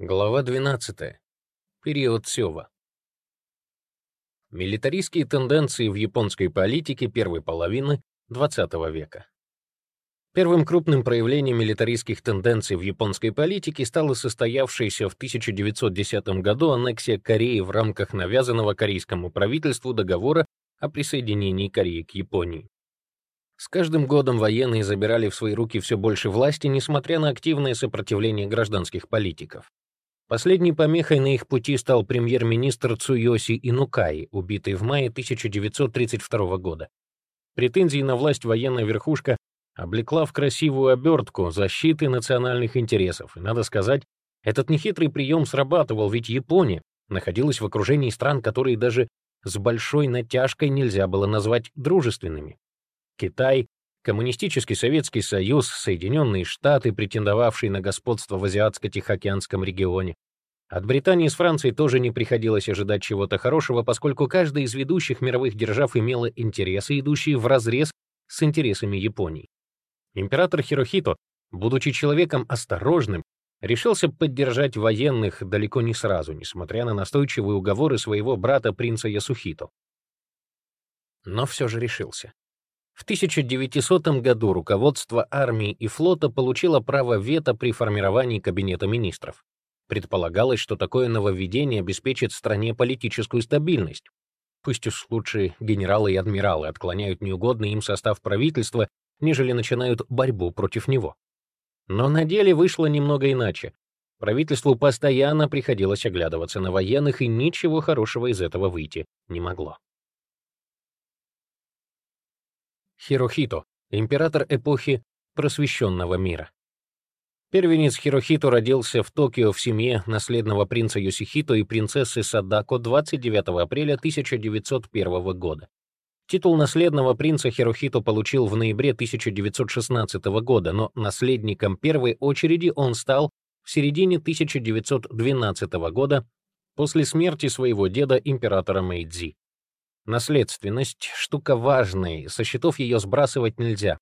Глава 12. Период Сёва. Милитаристские тенденции в японской политике первой половины XX века. Первым крупным проявлением милитаристских тенденций в японской политике стала состоявшаяся в 1910 году аннексия Кореи в рамках навязанного корейскому правительству договора о присоединении Кореи к Японии. С каждым годом военные забирали в свои руки все больше власти, несмотря на активное сопротивление гражданских политиков. Последней помехой на их пути стал премьер-министр Цуёси Инукай, убитый в мае 1932 года. Претензии на власть военная верхушка облекла в красивую обертку защиты национальных интересов. И, надо сказать, этот нехитрый прием срабатывал, ведь Япония находилась в окружении стран, которые даже с большой натяжкой нельзя было назвать дружественными. Китай, Коммунистический Советский Союз, Соединенные Штаты, претендовавшие на господство в Азиатско-Тихоокеанском регионе. От Британии с Францией тоже не приходилось ожидать чего-то хорошего, поскольку каждая из ведущих мировых держав имела интересы, идущие вразрез с интересами Японии. Император Хирохито, будучи человеком осторожным, решился поддержать военных далеко не сразу, несмотря на настойчивые уговоры своего брата принца Ясухито. Но все же решился. В 1900 году руководство армии и флота получило право вето при формировании Кабинета министров. Предполагалось, что такое нововведение обеспечит стране политическую стабильность. Пусть уж лучше генералы и адмиралы отклоняют неугодный им состав правительства, нежели начинают борьбу против него. Но на деле вышло немного иначе. Правительству постоянно приходилось оглядываться на военных, и ничего хорошего из этого выйти не могло. Хирохито, император эпохи просвещенного мира. Первенец Хирохито родился в Токио в семье наследного принца Йосихито и принцессы Садако 29 апреля 1901 года. Титул наследного принца Хирохито получил в ноябре 1916 года, но наследником первой очереди он стал в середине 1912 года после смерти своего деда императора Мэйдзи. Наследственность — штука важная, со счетов ее сбрасывать нельзя.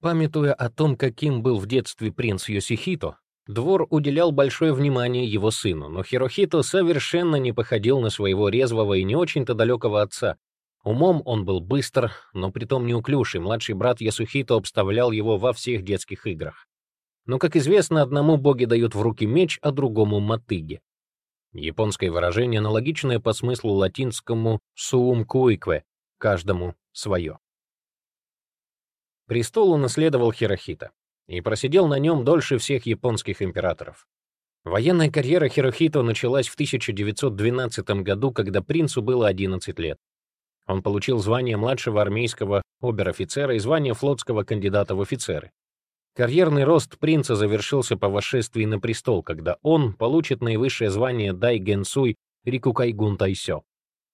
Памятуя о том, каким был в детстве принц Йосихито, двор уделял большое внимание его сыну, но Хирохито совершенно не походил на своего резвого и не очень-то далекого отца. Умом он был быстр, но притом неуклюж, и младший брат Ясухито обставлял его во всех детских играх. Но, как известно, одному боги дают в руки меч, а другому — мотыги. Японское выражение аналогичное по смыслу латинскому «суум куикве» — «каждому свое». Престол унаследовал Хирохита и просидел на нем дольше всех японских императоров. Военная карьера Хирохито началась в 1912 году, когда принцу было 11 лет. Он получил звание младшего армейского обер-офицера и звание флотского кандидата в офицеры. Карьерный рост принца завершился по восшествии на престол, когда он получит наивысшее звание Дай Генсуй Рикукайгун Тайсё.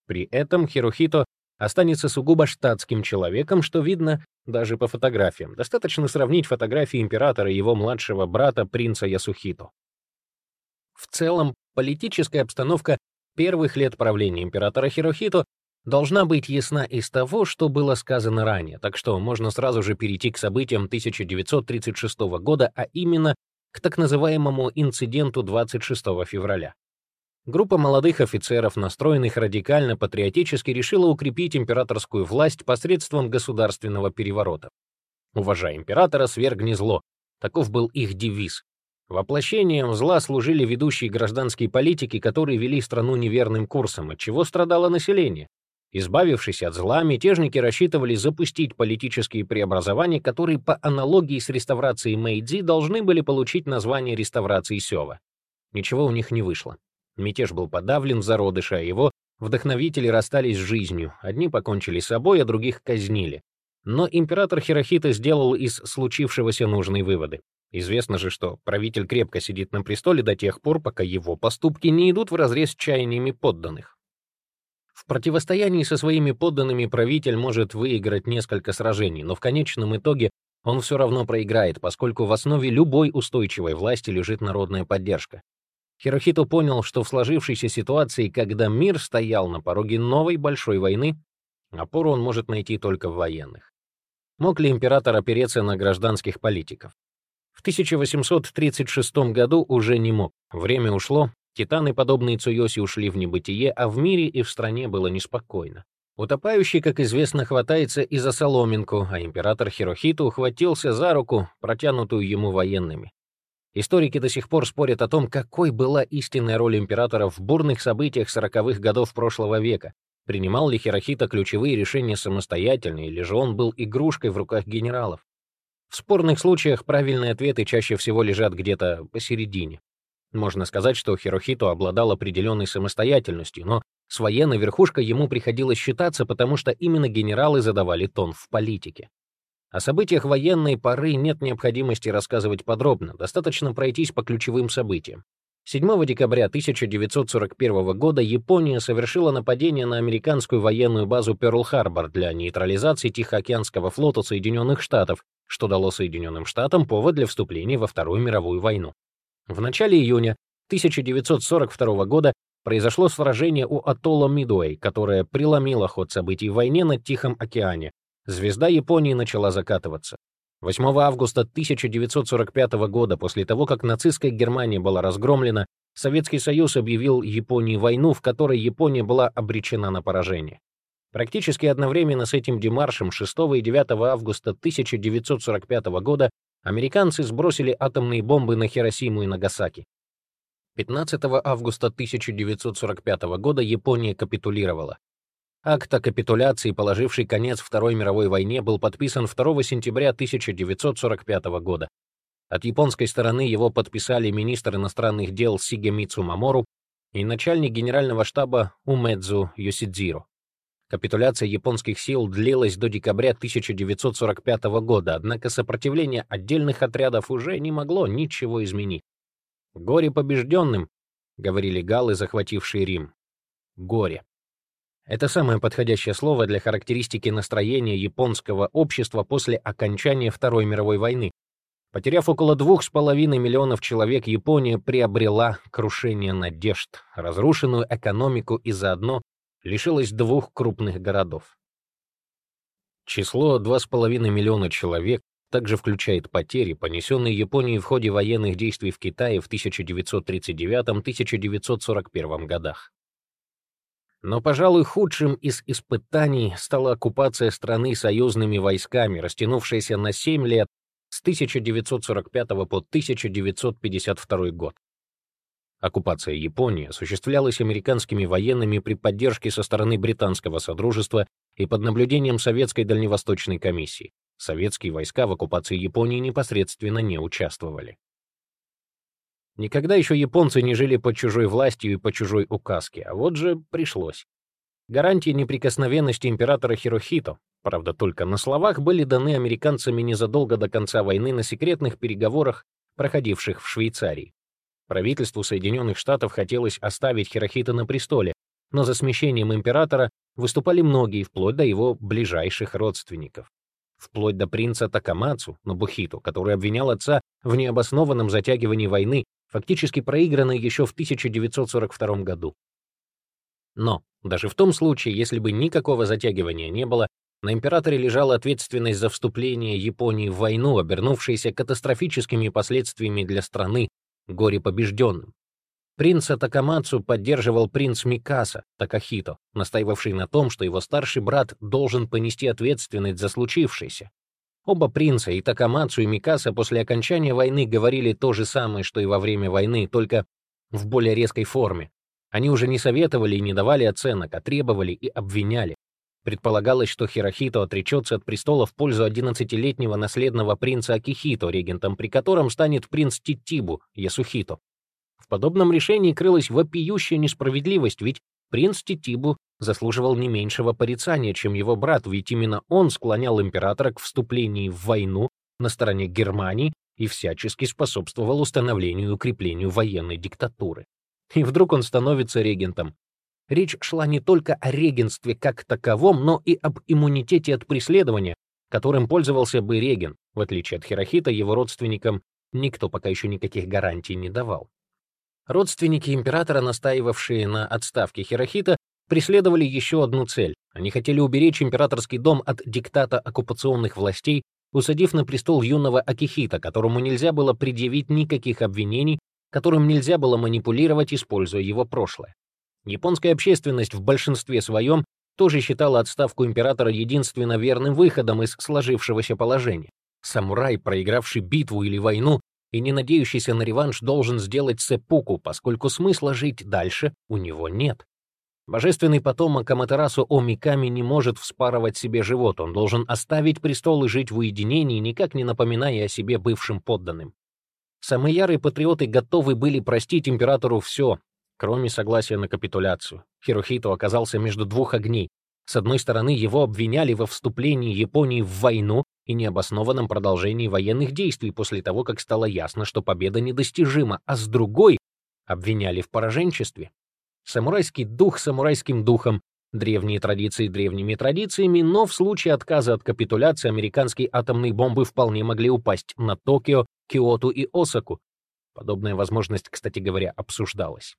При этом Хирохито останется сугубо штатским человеком, что видно даже по фотографиям. Достаточно сравнить фотографии императора и его младшего брата, принца Ясухито. В целом, политическая обстановка первых лет правления императора Хирохито должна быть ясна из того, что было сказано ранее, так что можно сразу же перейти к событиям 1936 года, а именно к так называемому инциденту 26 февраля. Группа молодых офицеров, настроенных радикально патриотически, решила укрепить императорскую власть посредством государственного переворота. «Уважай императора, свергни зло» — таков был их девиз. Воплощением зла служили ведущие гражданские политики, которые вели страну неверным курсом, от чего страдало население. Избавившись от зла, мятежники рассчитывали запустить политические преобразования, которые по аналогии с реставрацией Мэйдзи должны были получить название реставрации Сёва. Ничего у них не вышло. Мятеж был подавлен в зародыше, а его вдохновители расстались с жизнью. Одни покончили с собой, а других казнили. Но император Хирохита сделал из случившегося нужные выводы. Известно же, что правитель крепко сидит на престоле до тех пор, пока его поступки не идут вразрез с чаяниями подданных. В противостоянии со своими подданными правитель может выиграть несколько сражений, но в конечном итоге он все равно проиграет, поскольку в основе любой устойчивой власти лежит народная поддержка. Хирохито понял, что в сложившейся ситуации, когда мир стоял на пороге новой большой войны, опору он может найти только в военных. Мог ли император опереться на гражданских политиков? В 1836 году уже не мог. Время ушло, титаны, подобные Цуёси, ушли в небытие, а в мире и в стране было неспокойно. Утопающий, как известно, хватается и за соломинку, а император Хирохито ухватился за руку, протянутую ему военными. Историки до сих пор спорят о том, какой была истинная роль императора в бурных событиях сороковых годов прошлого века. Принимал ли Хирохито ключевые решения самостоятельно, или же он был игрушкой в руках генералов? В спорных случаях правильные ответы чаще всего лежат где-то посередине. Можно сказать, что Хирохито обладал определенной самостоятельностью, но с военной верхушкой ему приходилось считаться, потому что именно генералы задавали тон в политике. О событиях военной поры нет необходимости рассказывать подробно, достаточно пройтись по ключевым событиям. 7 декабря 1941 года Япония совершила нападение на американскую военную базу Пёрл-Харбор для нейтрализации Тихоокеанского флота Соединенных Штатов, что дало Соединенным Штатам повод для вступления во Вторую мировую войну. В начале июня 1942 года произошло сражение у атолла Мидуэй, которое преломило ход событий в войне на Тихом океане, звезда Японии начала закатываться. 8 августа 1945 года, после того, как нацистская Германия была разгромлена, Советский Союз объявил Японии войну, в которой Япония была обречена на поражение. Практически одновременно с этим демаршем 6 и 9 августа 1945 года американцы сбросили атомные бомбы на Хиросиму и Нагасаки. 15 августа 1945 года Япония капитулировала. Акт о капитуляции, положивший конец Второй мировой войне, был подписан 2 сентября 1945 года. От японской стороны его подписали министр иностранных дел Сигемицу Мамору и начальник генерального штаба Умэдзу Йосидзиро. Капитуляция японских сил длилась до декабря 1945 года, однако сопротивление отдельных отрядов уже не могло ничего изменить. «Горе побежденным», — говорили галлы, захватившие Рим. «Горе». Это самое подходящее слово для характеристики настроения японского общества после окончания Второй мировой войны. Потеряв около двух с половиной миллионов человек, Япония приобрела крушение надежд, разрушенную экономику и заодно лишилась двух крупных городов. Число 2,5 миллиона человек также включает потери, понесенные Японией в ходе военных действий в Китае в 1939-1941 годах. Но, пожалуй, худшим из испытаний стала оккупация страны союзными войсками, растянувшаяся на 7 лет с 1945 по 1952 год. Оккупация Японии осуществлялась американскими военными при поддержке со стороны британского содружества и под наблюдением Советской дальневосточной комиссии. Советские войска в оккупации Японии непосредственно не участвовали. Никогда еще японцы не жили под чужой властью и по чужой указке, а вот же пришлось. Гарантии неприкосновенности императора Хирохито, правда, только на словах, были даны американцами незадолго до конца войны на секретных переговорах, проходивших в Швейцарии. Правительству Соединенных Штатов хотелось оставить Хирохито на престоле, но за смещением императора выступали многие, вплоть до его ближайших родственников. Вплоть до принца Такамацу, Нобухиту, который обвинял отца в необоснованном затягивании войны фактически проигранной еще в 1942 году. Но даже в том случае, если бы никакого затягивания не было, на императоре лежала ответственность за вступление Японии в войну, обернувшейся катастрофическими последствиями для страны, горе побежденным. Принца Такамацу поддерживал принц Микаса, Такахито, настаивавший на том, что его старший брат должен понести ответственность за случившееся. Оба принца, и Такамацу, и Микаса, после окончания войны говорили то же самое, что и во время войны, только в более резкой форме. Они уже не советовали и не давали оценок, а требовали и обвиняли. Предполагалось, что Хирохито отречется от престола в пользу 11-летнего наследного принца Акихито, регентом при котором станет принц Титибу, Ясухито. В подобном решении крылась вопиющая несправедливость, ведь принц Титибу заслуживал не меньшего порицания, чем его брат, ведь именно он склонял императора к вступлению в войну на стороне Германии и всячески способствовал установлению и укреплению военной диктатуры. И вдруг он становится регентом. Речь шла не только о регенстве как таковом, но и об иммунитете от преследования, которым пользовался бы реген. В отличие от Хирохита, его родственникам никто пока еще никаких гарантий не давал. Родственники императора, настаивавшие на отставке Хирохита, преследовали еще одну цель. Они хотели уберечь императорский дом от диктата оккупационных властей усадив на престол юного Акихита, которому нельзя было предъявить никаких обвинений, которым нельзя было манипулировать, используя его прошлое. Японская общественность в большинстве своем тоже считала отставку императора единственно верным выходом из сложившегося положения. Самурай, проигравший битву или войну и не надеющийся на реванш, должен сделать сеппуку, поскольку смысла жить дальше у него нет. Божественный потомок Аматерасу Омиками не может вспарывать себе живот, он должен оставить престол и жить в уединении, никак не напоминая о себе бывшим подданным. Самые ярые патриоты готовы были простить императору все, кроме согласия на капитуляцию. Хирохито оказался между двух огней. С одной стороны, его обвиняли во вступлении Японии в войну и необоснованном продолжении военных действий после того, как стало ясно, что победа недостижима, а с другой — обвиняли в пораженчестве. Самурайский дух самурайским духом, древние традиции древними традициями, но в случае отказа от капитуляции американские атомные бомбы вполне могли упасть на Токио, Киоту и Осаку. Подобная возможность, кстати говоря, обсуждалась.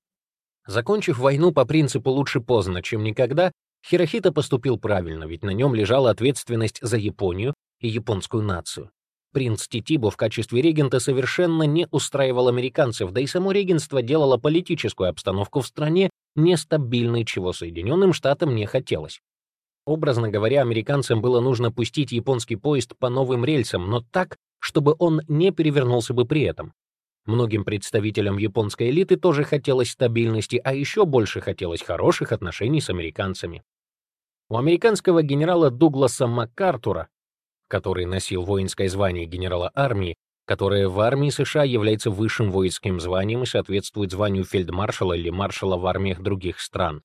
Закончив войну по принципу «лучше поздно, чем никогда», Хирохита поступил правильно, ведь на нем лежала ответственность за Японию и японскую нацию. Принц Титибо в качестве регента совершенно не устраивал американцев, да и само регенство делало политическую обстановку в стране нестабильной, чего Соединенным Штатам не хотелось. Образно говоря, американцам было нужно пустить японский поезд по новым рельсам, но так, чтобы он не перевернулся бы при этом. Многим представителям японской элиты тоже хотелось стабильности, а еще больше хотелось хороших отношений с американцами. У американского генерала Дугласа МакАртура который носил воинское звание генерала армии, которое в армии США является высшим воинским званием и соответствует званию фельдмаршала или маршала в армиях других стран,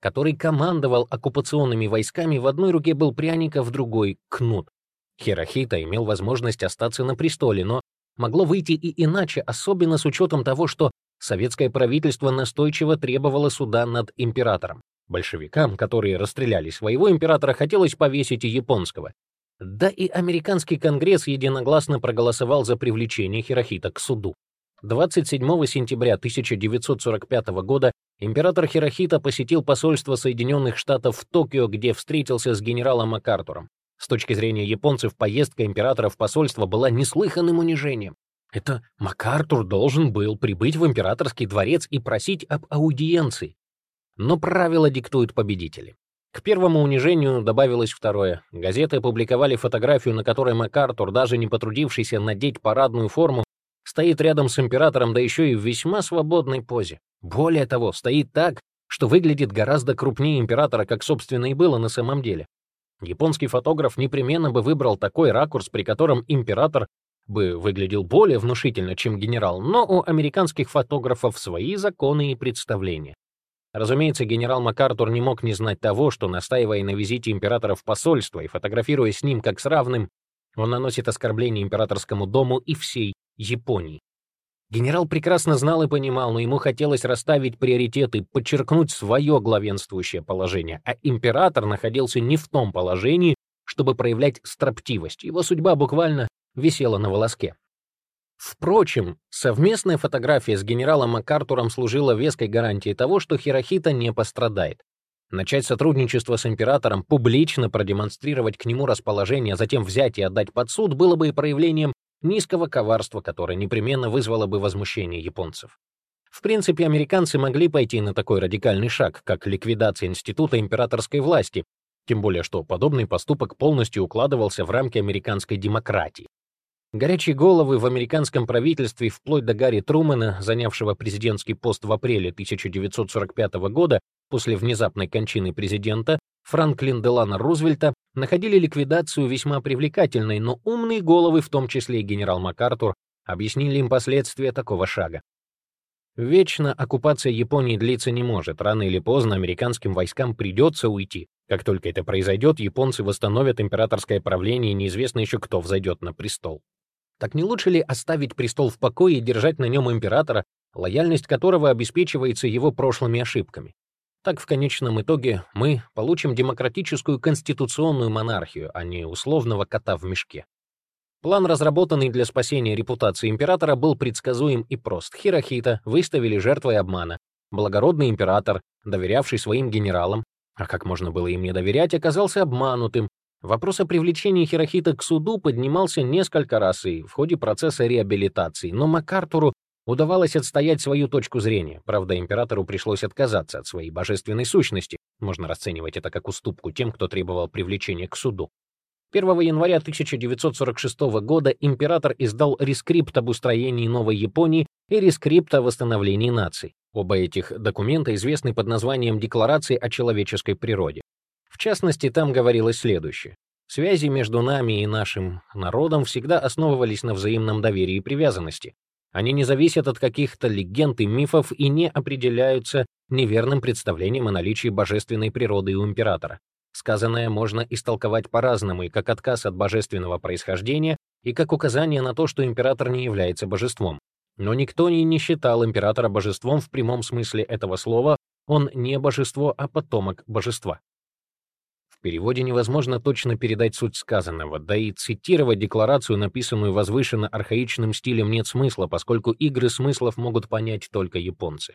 который командовал оккупационными войсками, в одной руке был пряник, а в другой — кнут. Хирохита имел возможность остаться на престоле, но могло выйти и иначе, особенно с учетом того, что советское правительство настойчиво требовало суда над императором. Большевикам, которые расстреляли своего императора, хотелось повесить и японского. Да и американский конгресс единогласно проголосовал за привлечение Хирохита к суду. 27 сентября 1945 года император Хирохита посетил посольство Соединенных Штатов в Токио, где встретился с генералом МакАртуром. С точки зрения японцев, поездка императора в посольство была неслыханным унижением. Это МакАртур должен был прибыть в императорский дворец и просить об аудиенции. Но правила диктуют победители. К первому унижению добавилось второе. Газеты опубликовали фотографию, на которой МакАртур, даже не потрудившийся надеть парадную форму, стоит рядом с императором, да еще и в весьма свободной позе. Более того, стоит так, что выглядит гораздо крупнее императора, как, собственно, и было на самом деле. Японский фотограф непременно бы выбрал такой ракурс, при котором император бы выглядел более внушительно, чем генерал, но у американских фотографов свои законы и представления. Разумеется, генерал МакАртур не мог не знать того, что, настаивая на визите императора в посольство и фотографируя с ним как с равным, он наносит оскорбление императорскому дому и всей Японии. Генерал прекрасно знал и понимал, но ему хотелось расставить приоритеты, подчеркнуть свое главенствующее положение, а император находился не в том положении, чтобы проявлять строптивость. Его судьба буквально висела на волоске. Впрочем, совместная фотография с генералом МакАртуром служила веской гарантией того, что Хирохита не пострадает. Начать сотрудничество с императором, публично продемонстрировать к нему расположение, затем взять и отдать под суд, было бы и проявлением низкого коварства, которое непременно вызвало бы возмущение японцев. В принципе, американцы могли пойти на такой радикальный шаг, как ликвидация института императорской власти, тем более что подобный поступок полностью укладывался в рамки американской демократии. Горячие головы в американском правительстве вплоть до Гарри Трумэна, занявшего президентский пост в апреле 1945 года после внезапной кончины президента, Франклин Делана Рузвельта, находили ликвидацию весьма привлекательной, но умные головы, в том числе и генерал МакАртур, объяснили им последствия такого шага. Вечно оккупация Японии длиться не может. Рано или поздно американским войскам придется уйти. Как только это произойдет, японцы восстановят императорское правление, и неизвестно еще кто взойдет на престол. Так не лучше ли оставить престол в покое и держать на нем императора, лояльность которого обеспечивается его прошлыми ошибками? Так в конечном итоге мы получим демократическую конституционную монархию, а не условного кота в мешке. План, разработанный для спасения репутации императора, был предсказуем и прост. Хирохита выставили жертвой обмана. Благородный император, доверявший своим генералам, а как можно было им не доверять, оказался обманутым, Вопрос о привлечении Хирохита к суду поднимался несколько раз и в ходе процесса реабилитации, но МакАртуру удавалось отстоять свою точку зрения. Правда, императору пришлось отказаться от своей божественной сущности. Можно расценивать это как уступку тем, кто требовал привлечения к суду. 1 января 1946 года император издал рескрипт об устроении Новой Японии и рескрипт о восстановлении наций. Оба этих документа известны под названием Декларации о человеческой природе. В частности, там говорилось следующее. Связи между нами и нашим народом всегда основывались на взаимном доверии и привязанности. Они не зависят от каких-то легенд и мифов и не определяются неверным представлением о наличии божественной природы у императора. Сказанное можно истолковать по-разному, и как отказ от божественного происхождения, и как указание на то, что император не является божеством. Но никто и не считал императора божеством в прямом смысле этого слова, он не божество, а потомок божества. В переводе невозможно точно передать суть сказанного, да и цитировать декларацию, написанную возвышенно архаичным стилем, нет смысла, поскольку игры смыслов могут понять только японцы.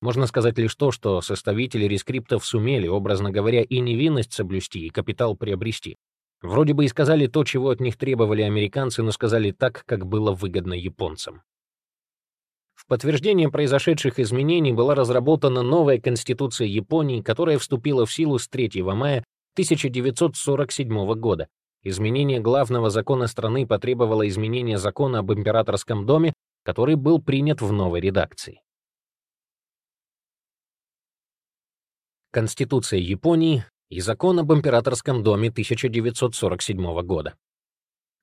Можно сказать лишь то, что составители рескриптов сумели, образно говоря, и невинность соблюсти, и капитал приобрести. Вроде бы и сказали то, чего от них требовали американцы, но сказали так, как было выгодно японцам. В подтверждение произошедших изменений была разработана новая Конституция Японии, которая вступила в силу с 3 мая 1947 года. Изменение главного закона страны потребовало изменения закона об императорском доме, который был принят в новой редакции. Конституция Японии и закон об императорском доме 1947 года.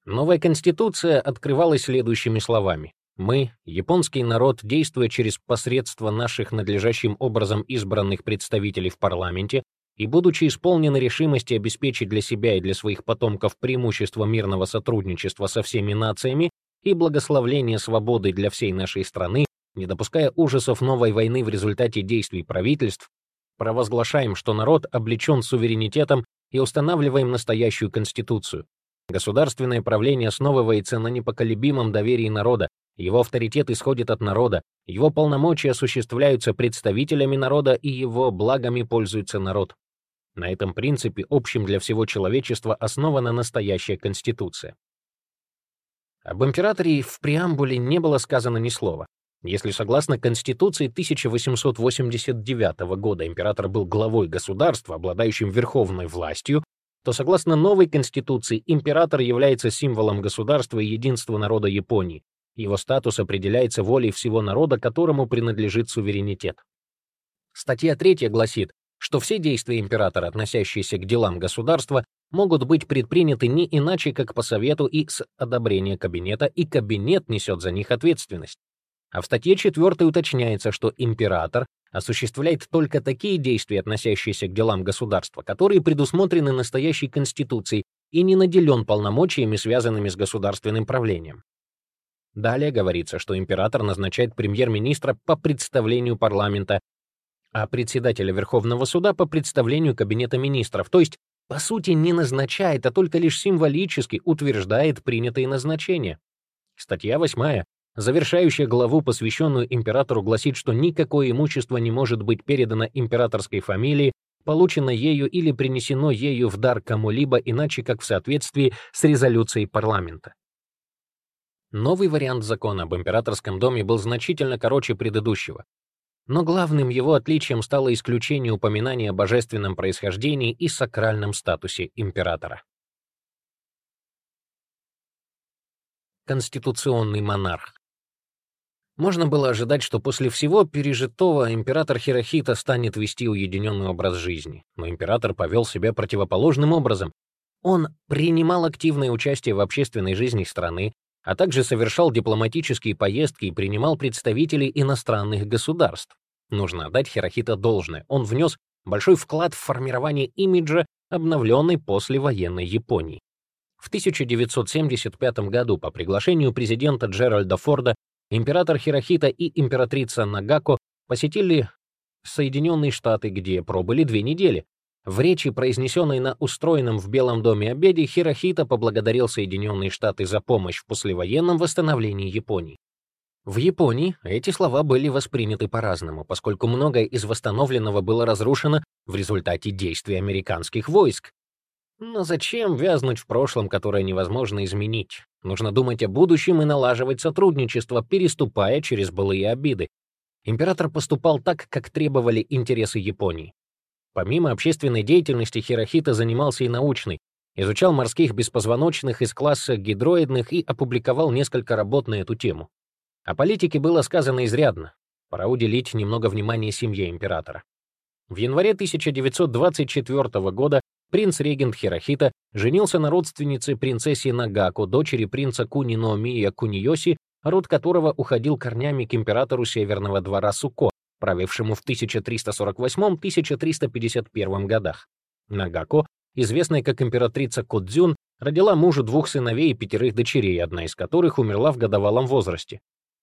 Новая конституция открывалась следующими словами. Мы, японский народ, действуя через посредство наших надлежащим образом избранных представителей в парламенте, и, будучи исполнены решимости обеспечить для себя и для своих потомков преимущество мирного сотрудничества со всеми нациями и благословление свободы для всей нашей страны, не допуская ужасов новой войны в результате действий правительств, провозглашаем, что народ облечен суверенитетом и устанавливаем настоящую конституцию. Государственное правление основывается на непоколебимом доверии народа, его авторитет исходит от народа, его полномочия осуществляются представителями народа и его благами пользуется народ. На этом принципе, общем для всего человечества, основана настоящая Конституция. Об императоре в преамбуле не было сказано ни слова. Если согласно Конституции 1889 года император был главой государства, обладающим верховной властью, то согласно новой Конституции император является символом государства и единства народа Японии. Его статус определяется волей всего народа, которому принадлежит суверенитет. Статья 3 гласит, что все действия императора, относящиеся к делам государства, могут быть предприняты не иначе, как по совету и с одобрения кабинета, и кабинет несет за них ответственность. А в статье 4 уточняется, что император осуществляет только такие действия, относящиеся к делам государства, которые предусмотрены настоящей Конституцией и не наделен полномочиями, связанными с государственным правлением. Далее говорится, что император назначает премьер-министра по представлению парламента а председателя Верховного суда по представлению Кабинета министров, то есть, по сути, не назначает, а только лишь символически утверждает принятые назначения. Статья 8, завершающая главу, посвященную императору, гласит, что никакое имущество не может быть передано императорской фамилии, получено ею или принесено ею в дар кому-либо, иначе как в соответствии с резолюцией парламента. Новый вариант закона об императорском доме был значительно короче предыдущего. Но главным его отличием стало исключение упоминания о божественном происхождении и сакральном статусе императора. Конституционный монарх. Можно было ожидать, что после всего пережитого император Хирохита станет вести уединенный образ жизни, но император повел себя противоположным образом. Он принимал активное участие в общественной жизни страны, а также совершал дипломатические поездки и принимал представителей иностранных государств. Нужно отдать Хирохита должное. Он внес большой вклад в формирование имиджа обновленной послевоенной Японии. В 1975 году по приглашению президента Джеральда Форда император Хирохита и императрица Нагако посетили Соединенные Штаты, где пробыли две недели. В речи, произнесенной на устроенном в Белом доме обеде, Хирохита поблагодарил Соединенные Штаты за помощь в послевоенном восстановлении Японии. В Японии эти слова были восприняты по-разному, поскольку многое из восстановленного было разрушено в результате действий американских войск. Но зачем вязнуть в прошлом, которое невозможно изменить? Нужно думать о будущем и налаживать сотрудничество, переступая через былые обиды. Император поступал так, как требовали интересы Японии. Помимо общественной деятельности, Хирохита занимался и научной, изучал морских беспозвоночных из класса гидроидных и опубликовал несколько работ на эту тему. О политике было сказано изрядно. Пора уделить немного внимания семье императора. В январе 1924 года принц-регент Хирохита женился на родственнице принцессе Нагако, дочери принца Кунино Куниоси, род которого уходил корнями к императору Северного двора Суко, правившему в 1348-1351 годах. Нагако, известная как императрица Кодзюн, родила мужу двух сыновей и пятерых дочерей, одна из которых умерла в годовалом возрасте.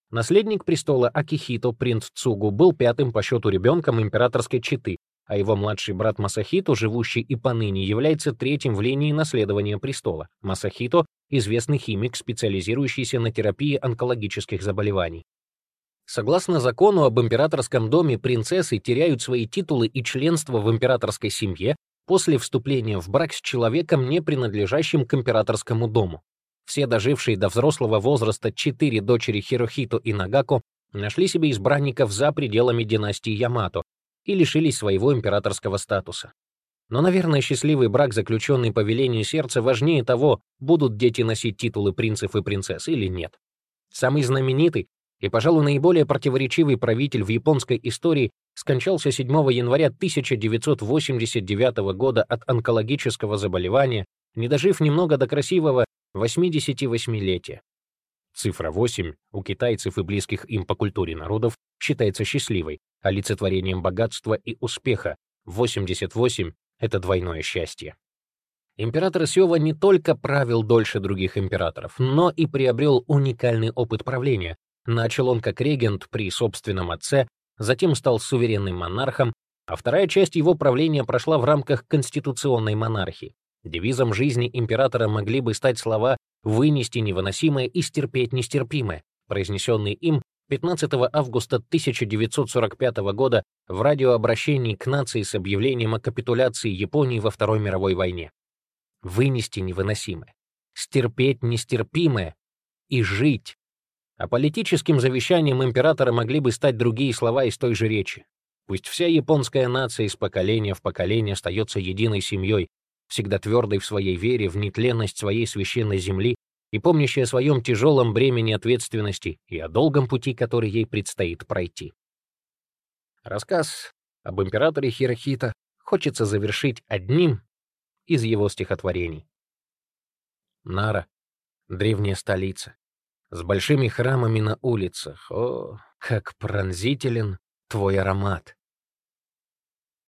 Наследник престола Акихито, принц Цугу, был пятым по счету ребенком императорской четы, а его младший брат Масахито, живущий и поныне, является третьим в линии наследования престола. Масахито — известный химик, специализирующийся на терапии онкологических заболеваний. Согласно закону об императорском доме, принцессы теряют свои титулы и членство в императорской семье после вступления в брак с человеком, не принадлежащим к императорскому дому. Все дожившие до взрослого возраста четыре дочери Хирохито и Нагако нашли себе избранников за пределами династии Ямато и лишились своего императорского статуса. Но, наверное, счастливый брак, заключенный по велению сердца, важнее того, будут дети носить титулы принцев и принцесс или нет. Самый знаменитый и, пожалуй, наиболее противоречивый правитель в японской истории скончался 7 января 1989 года от онкологического заболевания, не дожив немного до красивого 88-летия. Цифра 8 у китайцев и близких им по культуре народов считается счастливой, олицетворением богатства и успеха. 88 — это двойное счастье. Император Сёва не только правил дольше других императоров, но и приобрел уникальный опыт правления. Начал он как регент при собственном отце, затем стал суверенным монархом, а вторая часть его правления прошла в рамках конституционной монархии. Девизом жизни императора могли бы стать слова «вынести невыносимое и стерпеть нестерпимое», произнесенные им 15 августа 1945 года в радиообращении к нации с объявлением о капитуляции Японии во Второй мировой войне. Вынести невыносимое, стерпеть нестерпимое и жить. А политическим завещанием императора могли бы стать другие слова из той же речи. Пусть вся японская нация из поколения в поколение остается единой семьей, всегда твердой в своей вере в нетленность своей священной земли и помнящей о своем тяжелом бремени ответственности и о долгом пути, который ей предстоит пройти. Рассказ об императоре Хирохита хочется завершить одним из его стихотворений. Нара — древняя столица, с большими храмами на улицах. О, как пронзителен твой аромат!